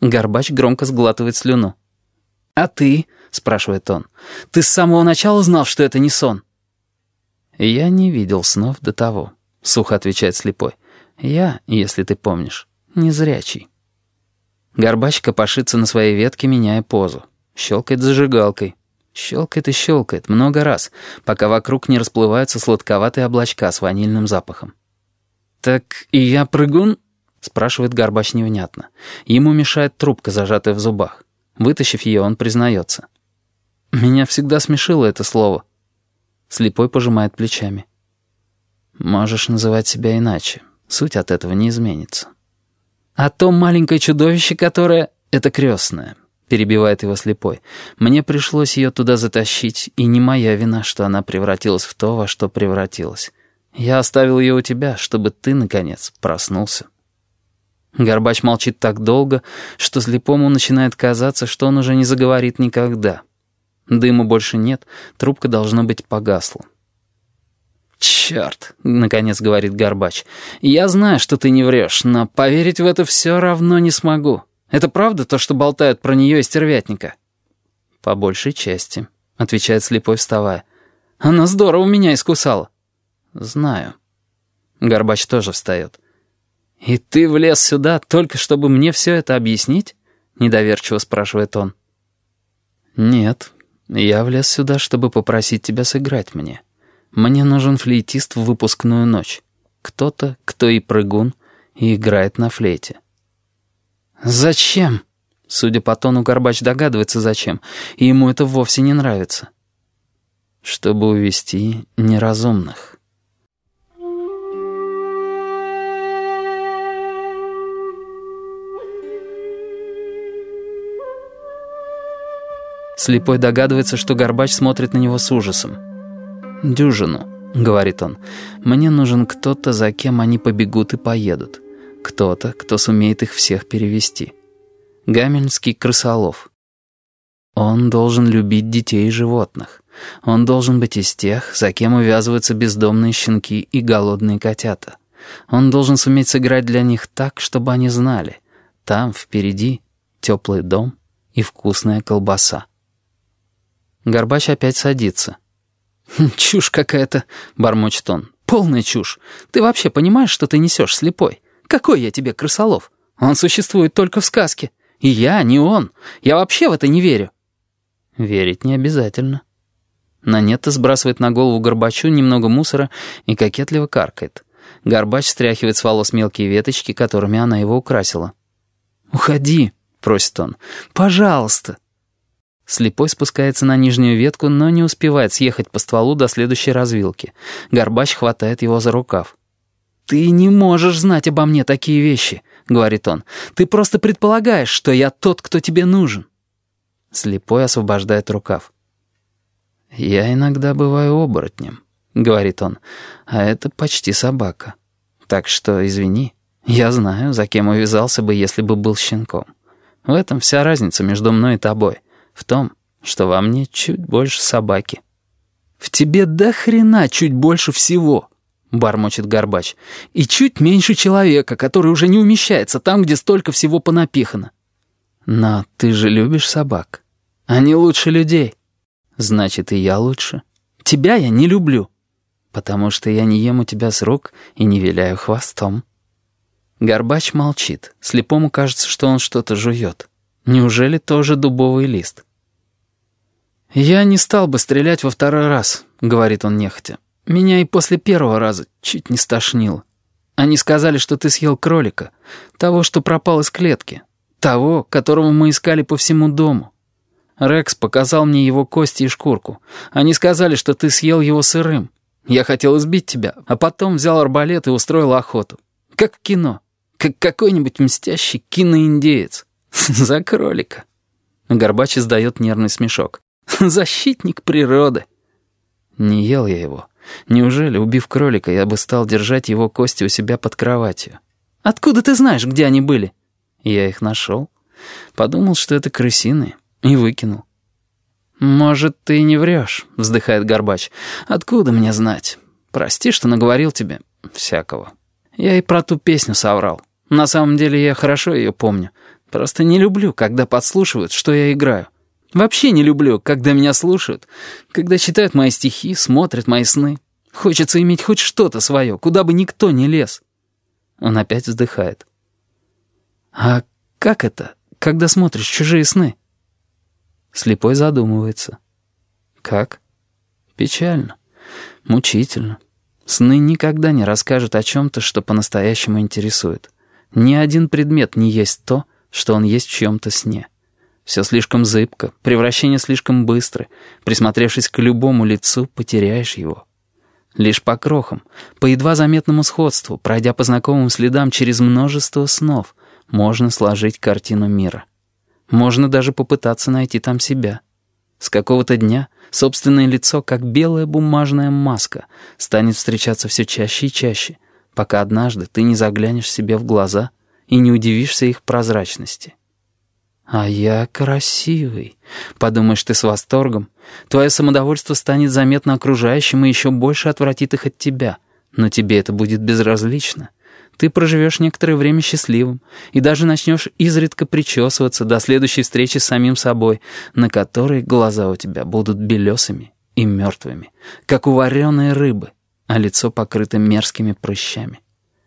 Горбач громко сглатывает слюну. «А ты?» — спрашивает он. «Ты с самого начала знал, что это не сон?» «Я не видел снов до того», — сухо отвечает слепой. «Я, если ты помнишь, незрячий». Горбач копошится на своей ветке, меняя позу. Щелкает зажигалкой. Щелкает и щелкает много раз, пока вокруг не расплываются сладковатые облачка с ванильным запахом. «Так и я прыгун?» — спрашивает Горбач невнятно. Ему мешает трубка, зажатая в зубах. Вытащив ее, он признается. «Меня всегда смешило это слово». Слепой пожимает плечами. «Можешь называть себя иначе. Суть от этого не изменится». «А то маленькое чудовище, которое...» «Это крестное», — перебивает его слепой. «Мне пришлось ее туда затащить, и не моя вина, что она превратилась в то, во что превратилась. Я оставил ее у тебя, чтобы ты, наконец, проснулся». Горбач молчит так долго, что слепому начинает казаться, что он уже не заговорит никогда. Дыма больше нет, трубка, должно быть, погасла. «Черт!» — наконец говорит Горбач. «Я знаю, что ты не врешь, но поверить в это все равно не смогу. Это правда то, что болтают про нее и стервятника?» «По большей части», — отвечает слепой, вставая. «Она здорово меня искусала». «Знаю». Горбач тоже встает. «И ты влез сюда только чтобы мне все это объяснить?» — недоверчиво спрашивает он. «Нет, я влез сюда, чтобы попросить тебя сыграть мне. Мне нужен флейтист в выпускную ночь. Кто-то, кто и прыгун, и играет на флейте». «Зачем?» Судя по тону, Горбач догадывается, зачем, и ему это вовсе не нравится. «Чтобы увести неразумных». Слепой догадывается, что Горбач смотрит на него с ужасом. «Дюжину», — говорит он, — «мне нужен кто-то, за кем они побегут и поедут. Кто-то, кто сумеет их всех перевести. Гамельнский крысолов. Он должен любить детей и животных. Он должен быть из тех, за кем увязываются бездомные щенки и голодные котята. Он должен суметь сыграть для них так, чтобы они знали. Там, впереди, теплый дом и вкусная колбаса. Горбач опять садится. «Хм, «Чушь какая-то», — бормочет он. «Полная чушь. Ты вообще понимаешь, что ты несешь, слепой? Какой я тебе крысолов? Он существует только в сказке. И я, не он. Я вообще в это не верю». «Верить не обязательно». Нанетта сбрасывает на голову Горбачу немного мусора и кокетливо каркает. Горбач стряхивает с волос мелкие веточки, которыми она его украсила. «Уходи», — просит он. «Пожалуйста». Слепой спускается на нижнюю ветку, но не успевает съехать по стволу до следующей развилки. Горбач хватает его за рукав. «Ты не можешь знать обо мне такие вещи», — говорит он. «Ты просто предполагаешь, что я тот, кто тебе нужен». Слепой освобождает рукав. «Я иногда бываю оборотнем», — говорит он, — «а это почти собака. Так что, извини, я знаю, за кем увязался бы, если бы был щенком. В этом вся разница между мной и тобой» в том, что во мне чуть больше собаки. «В тебе до хрена чуть больше всего», — бормочет Горбач, «и чуть меньше человека, который уже не умещается там, где столько всего понапихано». «Но ты же любишь собак. Они лучше людей. Значит, и я лучше. Тебя я не люблю, потому что я не ем у тебя с рук и не виляю хвостом». Горбач молчит. Слепому кажется, что он что-то жует. Неужели тоже дубовый лист? «Я не стал бы стрелять во второй раз», — говорит он нехотя. «Меня и после первого раза чуть не стошнило. Они сказали, что ты съел кролика, того, что пропал из клетки, того, которого мы искали по всему дому. Рекс показал мне его кости и шкурку. Они сказали, что ты съел его сырым. Я хотел избить тебя, а потом взял арбалет и устроил охоту. Как в кино, как какой-нибудь мстящий киноиндеец». «За кролика». Горбач издает нервный смешок. «Защитник природы». Не ел я его. Неужели, убив кролика, я бы стал держать его кости у себя под кроватью? Откуда ты знаешь, где они были? Я их нашел. Подумал, что это крысиные, и выкинул. «Может, ты не врешь», — вздыхает Горбач. «Откуда мне знать? Прости, что наговорил тебе всякого. Я и про ту песню соврал. На самом деле я хорошо ее помню. Просто не люблю, когда подслушивают, что я играю. Вообще не люблю, когда меня слушают, когда читают мои стихи, смотрят мои сны. Хочется иметь хоть что-то свое, куда бы никто не лез. Он опять вздыхает. А как это, когда смотришь чужие сны? Слепой задумывается. Как? Печально, мучительно. Сны никогда не расскажут о чем-то, что по-настоящему интересует. Ни один предмет не есть то, что он есть в чьем-то сне. Все слишком зыбко, превращение слишком быстро. Присмотревшись к любому лицу, потеряешь его. Лишь по крохам, по едва заметному сходству, пройдя по знакомым следам через множество снов, можно сложить картину мира. Можно даже попытаться найти там себя. С какого-то дня собственное лицо, как белая бумажная маска, станет встречаться все чаще и чаще, пока однажды ты не заглянешь себе в глаза и не удивишься их прозрачности. «А я красивый», — подумаешь ты с восторгом. Твое самодовольство станет заметно окружающим и еще больше отвратит их от тебя. Но тебе это будет безразлично. Ты проживешь некоторое время счастливым и даже начнешь изредка причесываться до следующей встречи с самим собой, на которой глаза у тебя будут белесыми и мертвыми, как у вареной рыбы, а лицо покрыто мерзкими прыщами.